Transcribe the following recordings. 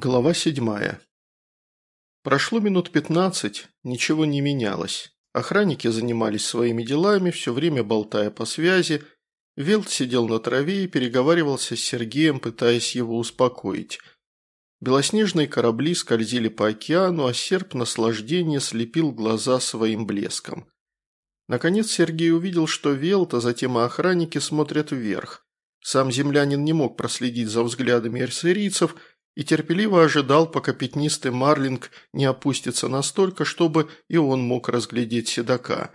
Глава седьмая. Прошло минут пятнадцать, ничего не менялось. Охранники занимались своими делами, все время болтая по связи. Велт сидел на траве и переговаривался с Сергеем, пытаясь его успокоить. Белоснежные корабли скользили по океану, а серп наслаждения слепил глаза своим блеском. Наконец Сергей увидел, что Велт, а затем и охранники смотрят вверх. Сам землянин не мог проследить за взглядами эрсерийцев – и терпеливо ожидал, пока пятнистый марлинг не опустится настолько, чтобы и он мог разглядеть седока.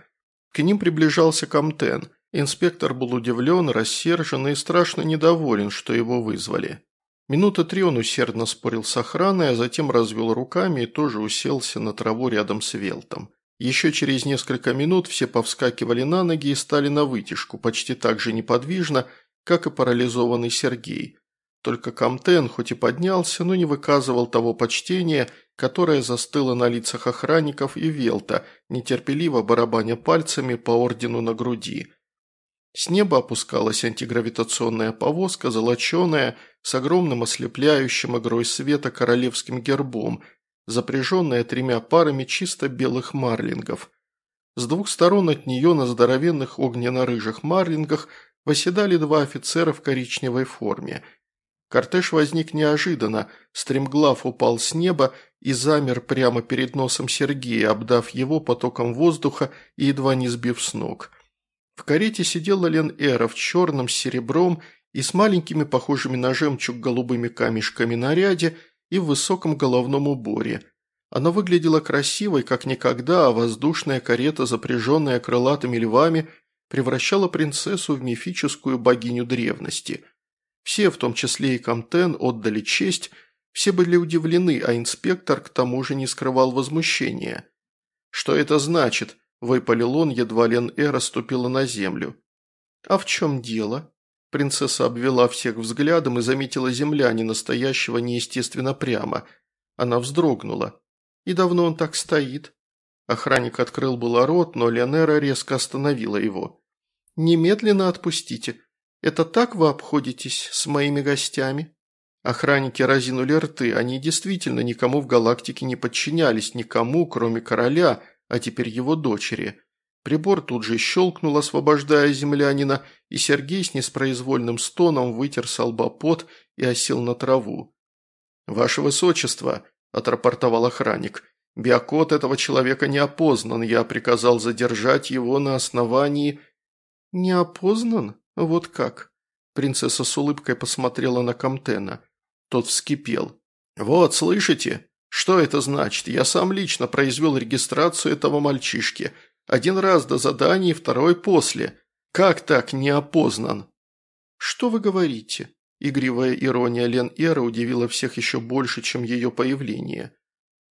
К ним приближался Камтен. Инспектор был удивлен, рассержен и страшно недоволен, что его вызвали. Минуты три он усердно спорил с охраной, а затем развел руками и тоже уселся на траву рядом с Велтом. Еще через несколько минут все повскакивали на ноги и стали на вытяжку, почти так же неподвижно, как и парализованный Сергей – только Камтен хоть и поднялся, но не выказывал того почтения, которое застыло на лицах охранников и Велта, нетерпеливо барабаня пальцами по ордену на груди. С неба опускалась антигравитационная повозка, золоченая, с огромным ослепляющим игрой света королевским гербом, запряженная тремя парами чисто белых марлингов. С двух сторон от нее на здоровенных огненно-рыжих марлингах восседали два офицера в коричневой форме – Кортеж возник неожиданно, стремглав упал с неба и замер прямо перед носом Сергея, обдав его потоком воздуха и едва не сбив с ног. В карете сидела Лен Эра в черном с серебром и с маленькими, похожими на жемчуг голубыми камешками наряде и в высоком головном уборе. Она выглядела красивой, как никогда, а воздушная карета, запряженная крылатыми львами, превращала принцессу в мифическую богиню древности – все, в том числе и Камтен, отдали честь, все были удивлены, а инспектор к тому же не скрывал возмущения. «Что это значит?» – выпалил он, едва Лен Эра ступила на землю. «А в чем дело?» Принцесса обвела всех взглядом и заметила землянина, стоящего неестественно прямо. Она вздрогнула. «И давно он так стоит?» Охранник открыл было рот, но Леонера резко остановила его. «Немедленно отпустите. Это так вы обходитесь с моими гостями?» Охранники разинули рты, они действительно никому в галактике не подчинялись, никому, кроме короля, а теперь его дочери. Прибор тут же щелкнул, освобождая землянина, и Сергей с неспроизвольным стоном вытер с и осел на траву. «Ваше Высочество», – отрапортовал охранник, – «биокод этого человека не опознан, я приказал задержать его на основании...» «Не опознан?» «Вот как?» Принцесса с улыбкой посмотрела на Камтена. Тот вскипел. «Вот, слышите? Что это значит? Я сам лично произвел регистрацию этого мальчишки. Один раз до задания, второй после. Как так не опознан?» «Что вы говорите?» Игривая ирония Лен Эра удивила всех еще больше, чем ее появление.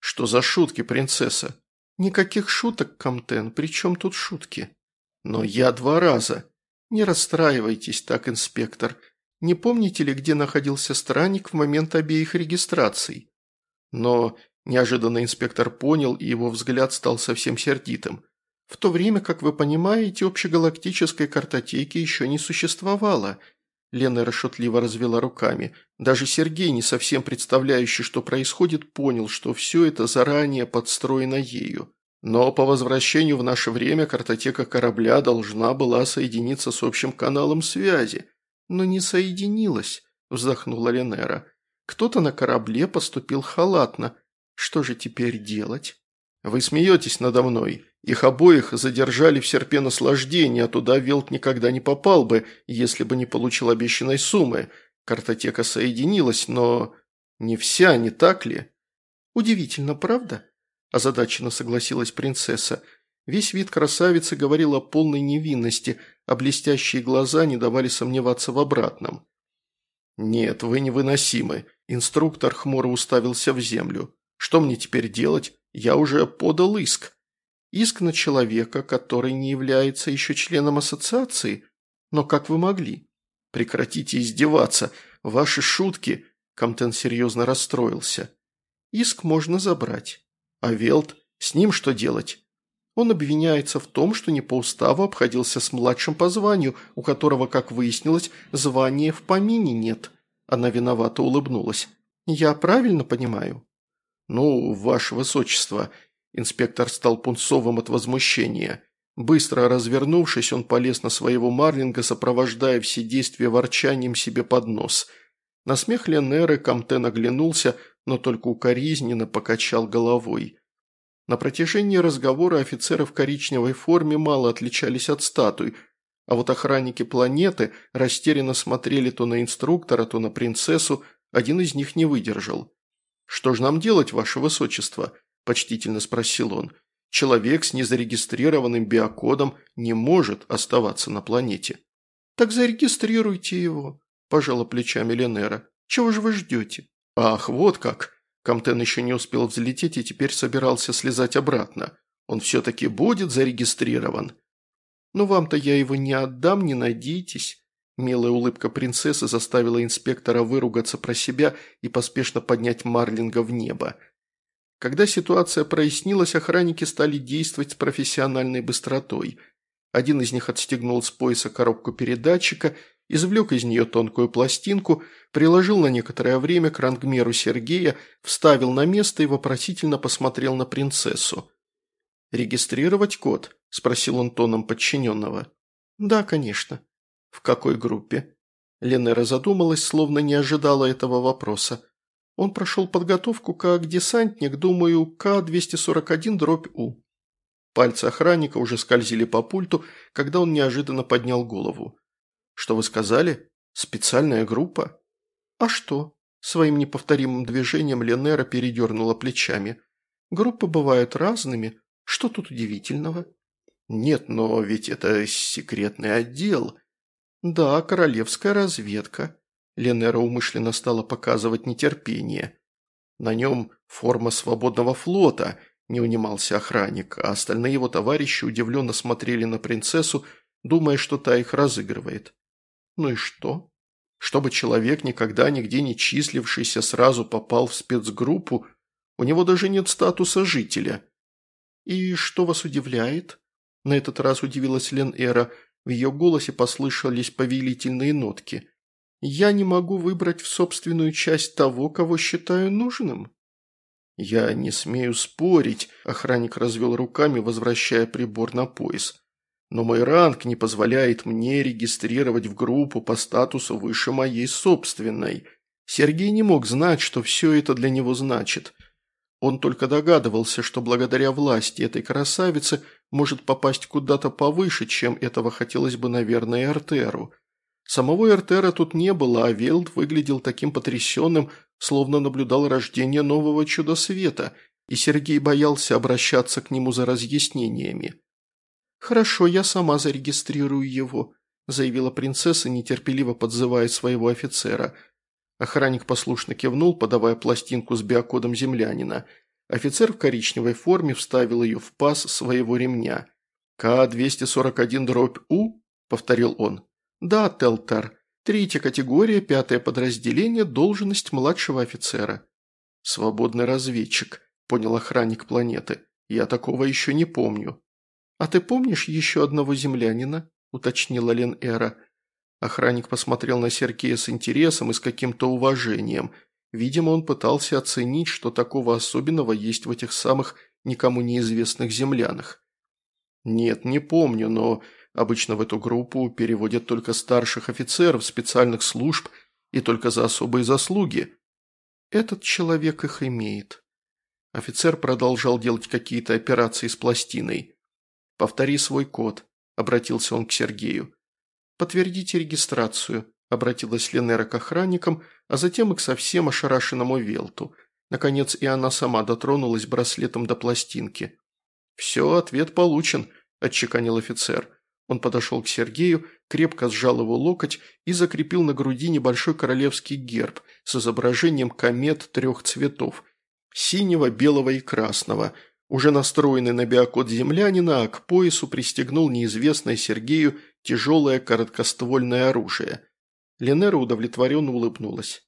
«Что за шутки, принцесса?» «Никаких шуток, Камтен, при чем тут шутки?» «Но я два раза. «Не расстраивайтесь так, инспектор. Не помните ли, где находился странник в момент обеих регистраций?» Но неожиданно инспектор понял, и его взгляд стал совсем сердитым. «В то время, как вы понимаете, общегалактической картотеки еще не существовало». Лена расшутливо развела руками. Даже Сергей, не совсем представляющий, что происходит, понял, что все это заранее подстроено ею. Но по возвращению в наше время картотека корабля должна была соединиться с общим каналом связи. Но не соединилась, вздохнула Ленера. Кто-то на корабле поступил халатно. Что же теперь делать? Вы смеетесь надо мной. Их обоих задержали в серпе наслаждения, а туда Велт никогда не попал бы, если бы не получил обещанной суммы. Картотека соединилась, но не вся, не так ли? Удивительно, правда? Озадаченно согласилась принцесса. Весь вид красавицы говорил о полной невинности, а блестящие глаза не давали сомневаться в обратном. «Нет, вы невыносимы», – инструктор хмуро уставился в землю. «Что мне теперь делать? Я уже подал иск». «Иск на человека, который не является еще членом ассоциации? Но как вы могли?» «Прекратите издеваться. Ваши шутки...» Камтен серьезно расстроился. «Иск можно забрать. А Велт? С ним что делать? Он обвиняется в том, что не по уставу обходился с младшим по званию, у которого, как выяснилось, звания в помине нет. Она виновато улыбнулась. Я правильно понимаю?» «Ну, ваше высочество», – инспектор стал пунцовым от возмущения. Быстро развернувшись, он полез на своего Марлинга, сопровождая все действия ворчанием себе под нос. На смех Ленеры Камтен оглянулся, но только укоризненно покачал головой. На протяжении разговора офицеры в коричневой форме мало отличались от статуй, а вот охранники планеты растерянно смотрели то на инструктора, то на принцессу, один из них не выдержал. «Что же нам делать, ваше высочество?» – почтительно спросил он. «Человек с незарегистрированным биокодом не может оставаться на планете». «Так зарегистрируйте его», – пожала плечами Ленера. «Чего же вы ждете?» «Ах, вот как!» Камтен еще не успел взлететь и теперь собирался слезать обратно. «Он все-таки будет зарегистрирован?» «Ну вам-то я его не отдам, не надейтесь», Милая улыбка принцессы заставила инспектора выругаться про себя и поспешно поднять Марлинга в небо. Когда ситуация прояснилась, охранники стали действовать с профессиональной быстротой. Один из них отстегнул с пояса коробку передатчика, извлек из нее тонкую пластинку, приложил на некоторое время к рангмеру Сергея, вставил на место и вопросительно посмотрел на принцессу. «Регистрировать код?» – спросил он тоном подчиненного. «Да, конечно», «В какой группе?» Ленера задумалась, словно не ожидала этого вопроса. Он прошел подготовку как десантник, думаю, К-241-У. Пальцы охранника уже скользили по пульту, когда он неожиданно поднял голову. «Что вы сказали? Специальная группа?» «А что?» Своим неповторимым движением Ленера передернула плечами. «Группы бывают разными. Что тут удивительного?» «Нет, но ведь это секретный отдел», «Да, королевская разведка». Ленера умышленно стала показывать нетерпение. «На нем форма свободного флота», – не унимался охранник, а остальные его товарищи удивленно смотрели на принцессу, думая, что та их разыгрывает. «Ну и что?» Чтобы человек, никогда нигде не числившийся, сразу попал в спецгруппу, у него даже нет статуса жителя. «И что вас удивляет?» На этот раз удивилась Лен Эра – в ее голосе послышались повелительные нотки. «Я не могу выбрать в собственную часть того, кого считаю нужным». «Я не смею спорить», – охранник развел руками, возвращая прибор на пояс. «Но мой ранг не позволяет мне регистрировать в группу по статусу выше моей собственной. Сергей не мог знать, что все это для него значит. Он только догадывался, что благодаря власти этой красавицы может попасть куда-то повыше, чем этого хотелось бы, наверное, Эртеру. Самого Эртера тут не было, а Велд выглядел таким потрясенным, словно наблюдал рождение нового чуда света, и Сергей боялся обращаться к нему за разъяснениями. «Хорошо, я сама зарегистрирую его», – заявила принцесса, нетерпеливо подзывая своего офицера – Охранник послушно кивнул, подавая пластинку с биокодом землянина. Офицер в коричневой форме вставил ее в паз своего ремня. «К-241-У?» – повторил он. «Да, Телтар. Третья категория, пятое подразделение, должность младшего офицера». «Свободный разведчик», – понял охранник планеты. «Я такого еще не помню». «А ты помнишь еще одного землянина?» – уточнила Лен Эра. Охранник посмотрел на Сергея с интересом и с каким-то уважением. Видимо, он пытался оценить, что такого особенного есть в этих самых никому неизвестных землянах. «Нет, не помню, но обычно в эту группу переводят только старших офицеров специальных служб и только за особые заслуги. Этот человек их имеет». Офицер продолжал делать какие-то операции с пластиной. «Повтори свой код», – обратился он к Сергею. «Подтвердите регистрацию», – обратилась Ленера к охранникам, а затем и к совсем ошарашенному Велту. Наконец и она сама дотронулась браслетом до пластинки. «Все, ответ получен», – отчеканил офицер. Он подошел к Сергею, крепко сжал его локоть и закрепил на груди небольшой королевский герб с изображением комет трех цветов – синего, белого и красного – уже настроенный на биокод землянина, а к поясу пристегнул неизвестное Сергею тяжелое короткоствольное оружие. Ленера удовлетворенно улыбнулась.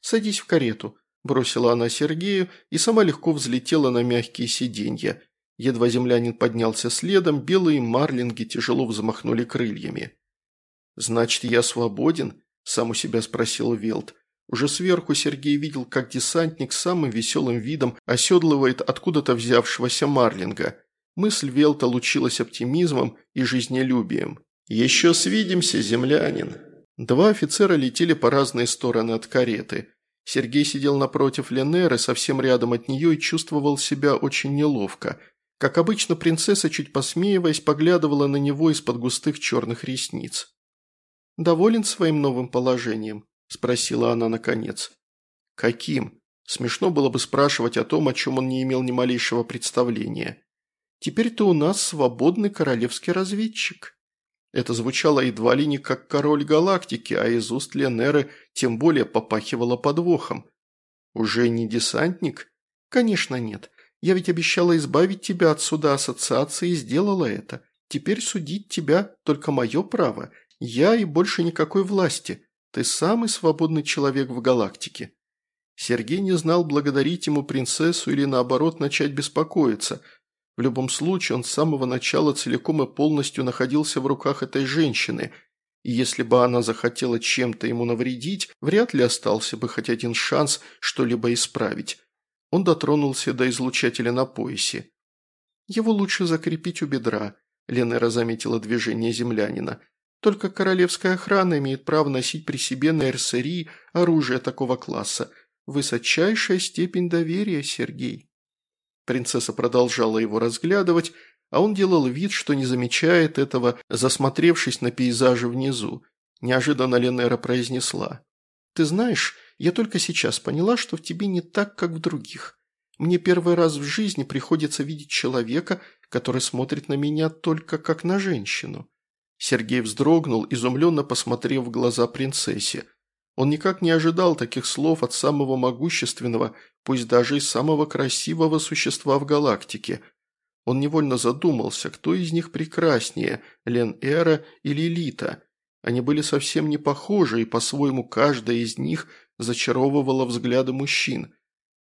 «Садись в карету», – бросила она Сергею и сама легко взлетела на мягкие сиденья. Едва землянин поднялся следом, белые марлинги тяжело взмахнули крыльями. «Значит, я свободен?» – сам у себя спросил Велт. Уже сверху Сергей видел, как десантник самым веселым видом оседлывает откуда-то взявшегося марлинга. Мысль Велта лучилась оптимизмом и жизнелюбием. «Еще свидимся, землянин!» Два офицера летели по разные стороны от кареты. Сергей сидел напротив Ленеры, совсем рядом от нее, и чувствовал себя очень неловко. Как обычно, принцесса, чуть посмеиваясь, поглядывала на него из-под густых черных ресниц. «Доволен своим новым положением?» – спросила она наконец. «Каким?» Смешно было бы спрашивать о том, о чем он не имел ни малейшего представления. «Теперь ты у нас свободный королевский разведчик». Это звучало едва ли не как король галактики, а из уст Ленеры тем более попахивало подвохом. «Уже не десантник?» «Конечно нет. Я ведь обещала избавить тебя от суда ассоциации и сделала это. Теперь судить тебя только мое право. Я и больше никакой власти. Ты самый свободный человек в галактике». Сергей не знал, благодарить ему принцессу или наоборот начать беспокоиться – в любом случае, он с самого начала целиком и полностью находился в руках этой женщины, и если бы она захотела чем-то ему навредить, вряд ли остался бы хоть один шанс что-либо исправить. Он дотронулся до излучателя на поясе. «Его лучше закрепить у бедра», – Ленера заметила движение землянина. «Только королевская охрана имеет право носить при себе на РСРИ оружие такого класса. Высочайшая степень доверия, Сергей». Принцесса продолжала его разглядывать, а он делал вид, что не замечает этого, засмотревшись на пейзажи внизу. Неожиданно Ленера произнесла. «Ты знаешь, я только сейчас поняла, что в тебе не так, как в других. Мне первый раз в жизни приходится видеть человека, который смотрит на меня только как на женщину». Сергей вздрогнул, изумленно посмотрев в глаза принцессе. Он никак не ожидал таких слов от самого могущественного, пусть даже и самого красивого существа в галактике. Он невольно задумался, кто из них прекраснее, Лен Эра или Лита. Они были совсем не похожи, и по-своему каждая из них зачаровывала взгляды мужчин.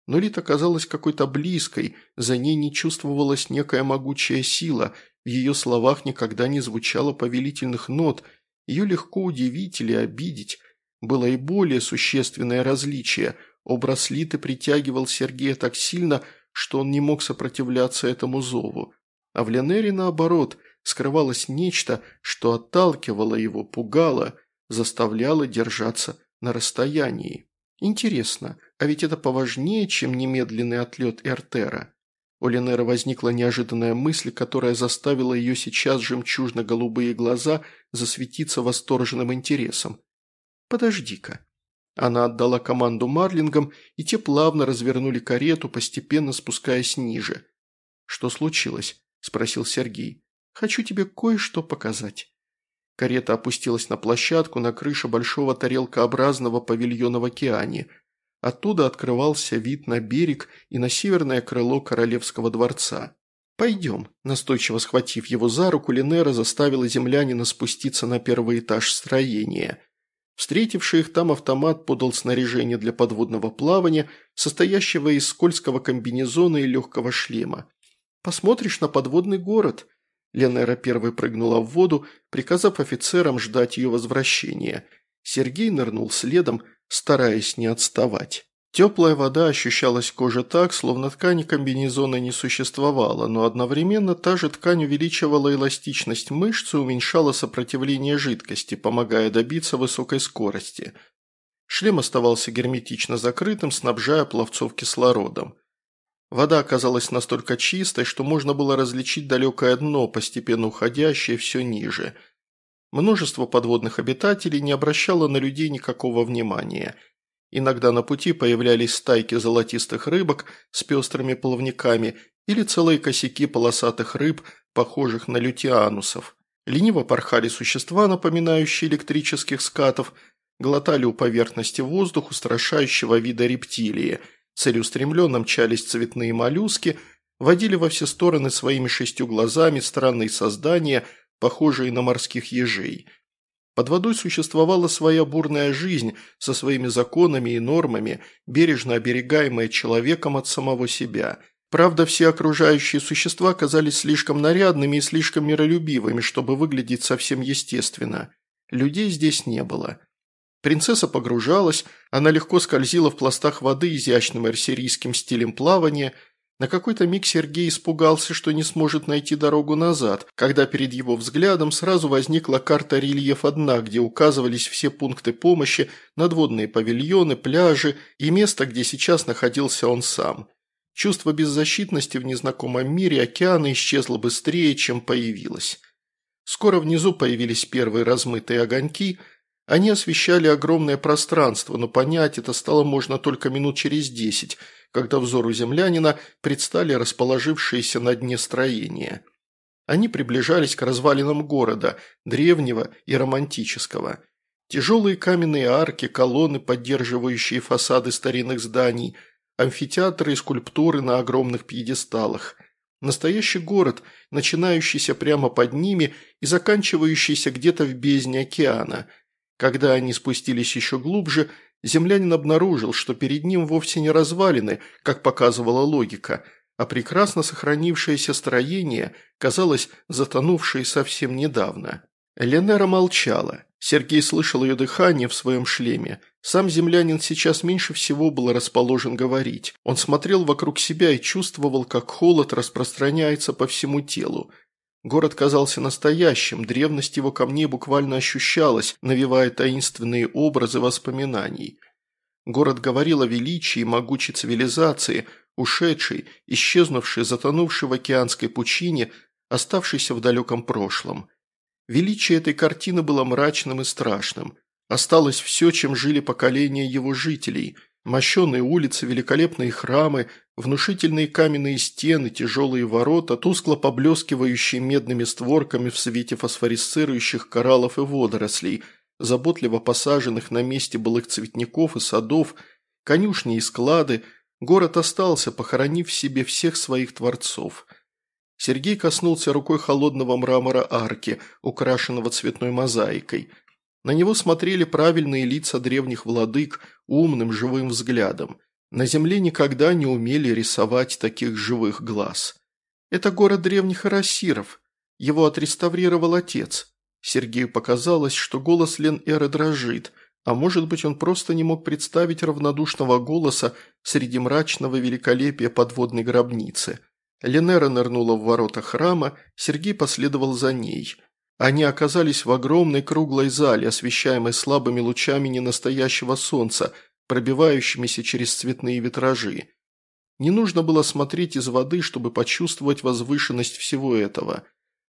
Но Лита казалась какой-то близкой, за ней не чувствовалась некая могучая сила, в ее словах никогда не звучало повелительных нот, ее легко удивить или обидеть. Было и более существенное различие – Образ Литы притягивал Сергея так сильно, что он не мог сопротивляться этому зову. А в Ленере, наоборот, скрывалось нечто, что отталкивало его, пугало, заставляло держаться на расстоянии. Интересно, а ведь это поважнее, чем немедленный отлет Эртера. У Ленера возникла неожиданная мысль, которая заставила ее сейчас жемчужно-голубые глаза засветиться восторженным интересом. «Подожди-ка, она отдала команду марлингам, и те плавно развернули карету, постепенно спускаясь ниже. «Что случилось?» – спросил Сергей. «Хочу тебе кое-что показать». Карета опустилась на площадку на крыше большого тарелкообразного павильона в океане. Оттуда открывался вид на берег и на северное крыло королевского дворца. «Пойдем», – настойчиво схватив его за руку, Линера заставила землянина спуститься на первый этаж строения – Встретивший их там автомат подал снаряжение для подводного плавания, состоящего из скользкого комбинезона и легкого шлема. «Посмотришь на подводный город», Ленера первой прыгнула в воду, приказав офицерам ждать ее возвращения. Сергей нырнул следом, стараясь не отставать. Теплая вода ощущалась коже так, словно ткани комбинезона не существовало, но одновременно та же ткань увеличивала эластичность мышц и уменьшала сопротивление жидкости, помогая добиться высокой скорости. Шлем оставался герметично закрытым, снабжая пловцов кислородом. Вода оказалась настолько чистой, что можно было различить далекое дно, постепенно уходящее все ниже. Множество подводных обитателей не обращало на людей никакого внимания – Иногда на пути появлялись стайки золотистых рыбок с пестрыми плавниками или целые косяки полосатых рыб, похожих на лютианусов. Лениво порхали существа, напоминающие электрических скатов, глотали у поверхности воздух устрашающего вида рептилии, целеустремленно мчались цветные моллюски, водили во все стороны своими шестью глазами странные создания, похожие на морских ежей – под водой существовала своя бурная жизнь со своими законами и нормами, бережно оберегаемая человеком от самого себя. Правда, все окружающие существа казались слишком нарядными и слишком миролюбивыми, чтобы выглядеть совсем естественно. Людей здесь не было. Принцесса погружалась, она легко скользила в пластах воды изящным арсирийским стилем плавания. На какой-то миг Сергей испугался, что не сможет найти дорогу назад, когда перед его взглядом сразу возникла карта рельефа дна, где указывались все пункты помощи, надводные павильоны, пляжи и место, где сейчас находился он сам. Чувство беззащитности в незнакомом мире океана исчезло быстрее, чем появилось. Скоро внизу появились первые размытые огоньки – они освещали огромное пространство, но понять это стало можно только минут через десять, когда взору землянина предстали расположившиеся на дне строения. Они приближались к развалинам города, древнего и романтического. Тяжелые каменные арки, колонны, поддерживающие фасады старинных зданий, амфитеатры и скульптуры на огромных пьедесталах. Настоящий город, начинающийся прямо под ними и заканчивающийся где-то в бездне океана – когда они спустились еще глубже, землянин обнаружил, что перед ним вовсе не развалины, как показывала логика, а прекрасно сохранившееся строение, казалось, затонувшее совсем недавно. Ленера молчала. Сергей слышал ее дыхание в своем шлеме. Сам землянин сейчас меньше всего был расположен говорить. Он смотрел вокруг себя и чувствовал, как холод распространяется по всему телу. Город казался настоящим, древность его камней буквально ощущалась, навевая таинственные образы воспоминаний. Город говорил о величии могучей цивилизации, ушедшей, исчезнувшей, затонувшей в океанской пучине, оставшейся в далеком прошлом. Величие этой картины было мрачным и страшным. Осталось все, чем жили поколения его жителей – Мощеные улицы, великолепные храмы, внушительные каменные стены, тяжелые ворота, тускло поблескивающие медными створками в свете фосфорисцирующих кораллов и водорослей, заботливо посаженных на месте былых цветников и садов, конюшни и склады, город остался, похоронив в себе всех своих творцов. Сергей коснулся рукой холодного мрамора арки, украшенного цветной мозаикой – на него смотрели правильные лица древних владык умным живым взглядом. На земле никогда не умели рисовать таких живых глаз. Это город древних арасиров. Его отреставрировал отец. Сергею показалось, что голос Лен Эры дрожит, а может быть он просто не мог представить равнодушного голоса среди мрачного великолепия подводной гробницы. Ленера нырнула в ворота храма, Сергей последовал за ней – они оказались в огромной круглой зале, освещаемой слабыми лучами ненастоящего солнца, пробивающимися через цветные витражи. Не нужно было смотреть из воды, чтобы почувствовать возвышенность всего этого.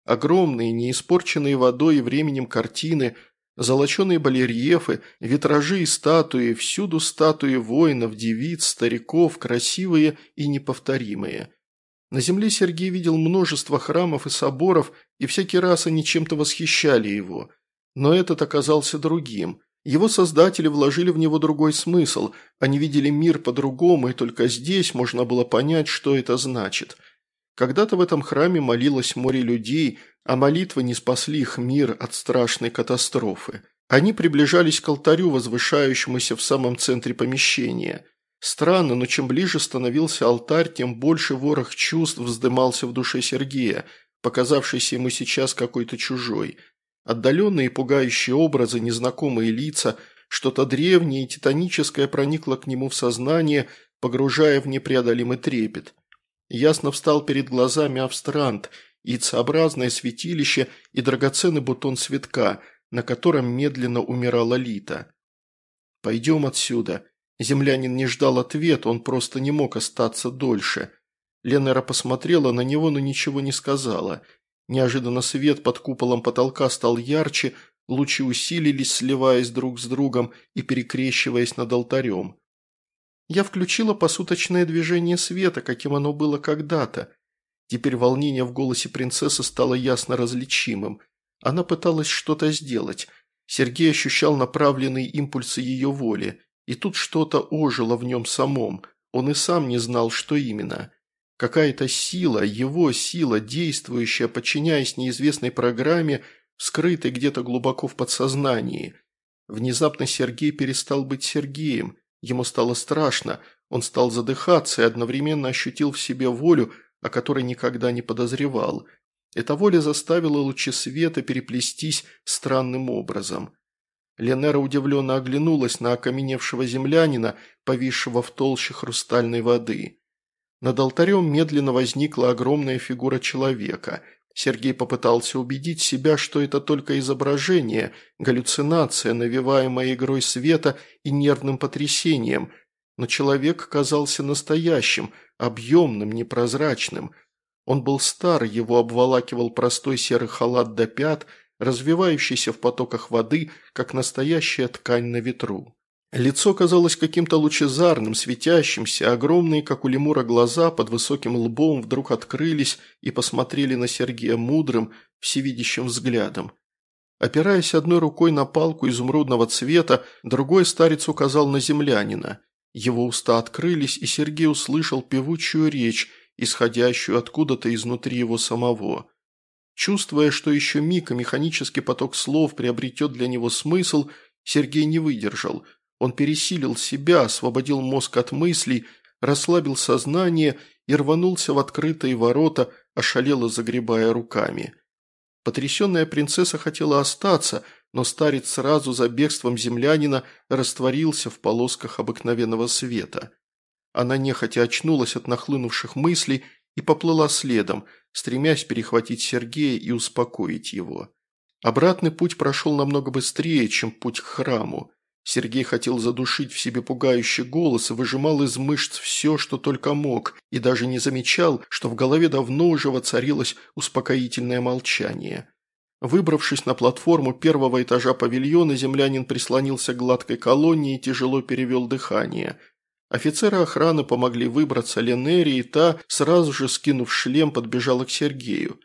Огромные, не испорченные водой и временем картины, золоченые балерьефы, витражи и статуи, всюду статуи воинов, девиц, стариков, красивые и неповторимые – на земле Сергей видел множество храмов и соборов, и всякий раз они чем-то восхищали его. Но этот оказался другим. Его создатели вложили в него другой смысл, они видели мир по-другому, и только здесь можно было понять, что это значит. Когда-то в этом храме молилось море людей, а молитвы не спасли их мир от страшной катастрофы. Они приближались к алтарю, возвышающемуся в самом центре помещения – Странно, но чем ближе становился алтарь, тем больше ворох чувств вздымался в душе Сергея, показавшийся ему сейчас какой-то чужой. Отдаленные пугающие образы, незнакомые лица, что-то древнее и титаническое проникло к нему в сознание, погружая в непреодолимый трепет. Ясно встал перед глазами австрант, яйцеобразное святилище и драгоценный бутон цветка, на котором медленно умирала Лита. «Пойдем отсюда», Землянин не ждал ответа, он просто не мог остаться дольше. Ленера посмотрела на него, но ничего не сказала. Неожиданно свет под куполом потолка стал ярче, лучи усилились, сливаясь друг с другом и перекрещиваясь над алтарем. Я включила посуточное движение света, каким оно было когда-то. Теперь волнение в голосе принцессы стало ясно различимым. Она пыталась что-то сделать. Сергей ощущал направленные импульсы ее воли. И тут что-то ожило в нем самом, он и сам не знал, что именно. Какая-то сила, его сила, действующая, подчиняясь неизвестной программе, скрытой где-то глубоко в подсознании. Внезапно Сергей перестал быть Сергеем, ему стало страшно, он стал задыхаться и одновременно ощутил в себе волю, о которой никогда не подозревал. Эта воля заставила лучи света переплестись странным образом. Ленера удивленно оглянулась на окаменевшего землянина, повисшего в толще хрустальной воды. Над алтарем медленно возникла огромная фигура человека. Сергей попытался убедить себя, что это только изображение, галлюцинация, навеваемая игрой света и нервным потрясением. Но человек казался настоящим, объемным, непрозрачным. Он был стар, его обволакивал простой серый халат до пят – развивающийся в потоках воды, как настоящая ткань на ветру. Лицо казалось каким-то лучезарным, светящимся, огромные, как у лемура, глаза под высоким лбом вдруг открылись и посмотрели на Сергея мудрым, всевидящим взглядом. Опираясь одной рукой на палку изумрудного цвета, другой старец указал на землянина. Его уста открылись, и Сергей услышал певучую речь, исходящую откуда-то изнутри его самого. Чувствуя, что еще миг и механический поток слов приобретет для него смысл, Сергей не выдержал. Он пересилил себя, освободил мозг от мыслей, расслабил сознание и рванулся в открытые ворота, ошалело загребая руками. Потрясенная принцесса хотела остаться, но старец сразу за бегством землянина растворился в полосках обыкновенного света. Она нехотя очнулась от нахлынувших мыслей и поплыла следом – стремясь перехватить Сергея и успокоить его. Обратный путь прошел намного быстрее, чем путь к храму. Сергей хотел задушить в себе пугающий голос и выжимал из мышц все, что только мог, и даже не замечал, что в голове давно уже воцарилось успокоительное молчание. Выбравшись на платформу первого этажа павильона, землянин прислонился к гладкой колонне и тяжело перевел дыхание – Офицеры охраны помогли выбраться Ленере, и та, сразу же скинув шлем, подбежала к Сергею.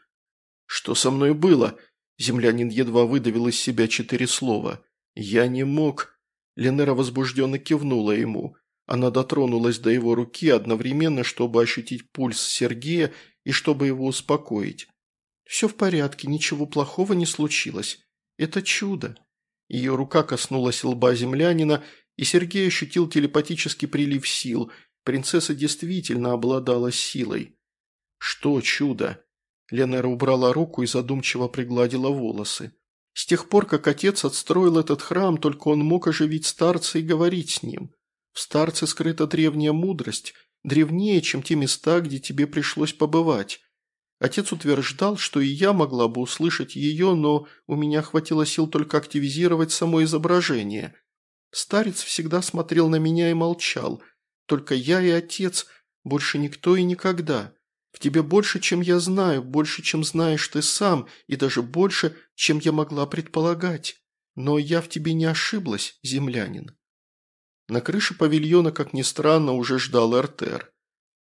«Что со мной было?» Землянин едва выдавил из себя четыре слова. «Я не мог...» Ленера возбужденно кивнула ему. Она дотронулась до его руки одновременно, чтобы ощутить пульс Сергея и чтобы его успокоить. «Все в порядке, ничего плохого не случилось. Это чудо». Ее рука коснулась лба землянина, и Сергей ощутил телепатический прилив сил. Принцесса действительно обладала силой. Что чудо? Ленера убрала руку и задумчиво пригладила волосы. С тех пор, как отец отстроил этот храм, только он мог оживить старца и говорить с ним. В старце скрыта древняя мудрость, древнее, чем те места, где тебе пришлось побывать. Отец утверждал, что и я могла бы услышать ее, но у меня хватило сил только активизировать само изображение – Старец всегда смотрел на меня и молчал. Только я и отец, больше никто и никогда. В тебе больше, чем я знаю, больше, чем знаешь ты сам, и даже больше, чем я могла предполагать. Но я в тебе не ошиблась, землянин». На крыше павильона, как ни странно, уже ждал Эртер.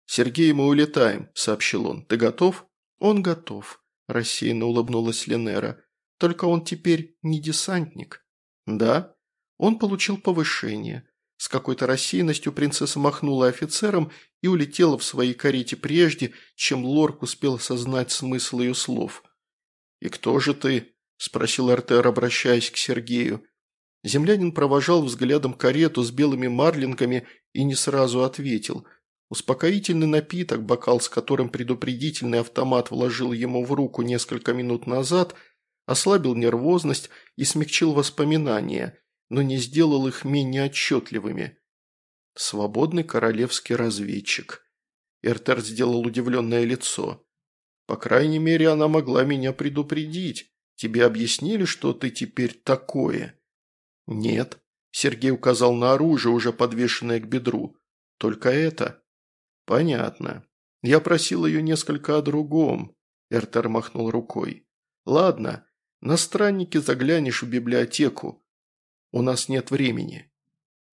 «Сергей, мы улетаем», – сообщил он. «Ты готов?» «Он готов», – рассеянно улыбнулась Ленера. «Только он теперь не десантник». «Да?» Он получил повышение. С какой-то рассеянностью принцесса махнула офицером и улетела в своей карете прежде, чем Лорк успел осознать смысл ее слов. «И кто же ты?» – спросил Артер, обращаясь к Сергею. Землянин провожал взглядом карету с белыми марлингами и не сразу ответил. Успокоительный напиток, бокал с которым предупредительный автомат вложил ему в руку несколько минут назад, ослабил нервозность и смягчил воспоминания – но не сделал их менее отчетливыми. Свободный королевский разведчик. Эртер сделал удивленное лицо. По крайней мере, она могла меня предупредить. Тебе объяснили, что ты теперь такое? Нет. Сергей указал на оружие, уже подвешенное к бедру. Только это? Понятно. Я просил ее несколько о другом. Эртер махнул рукой. Ладно, на страннике заглянешь в библиотеку. «У нас нет времени.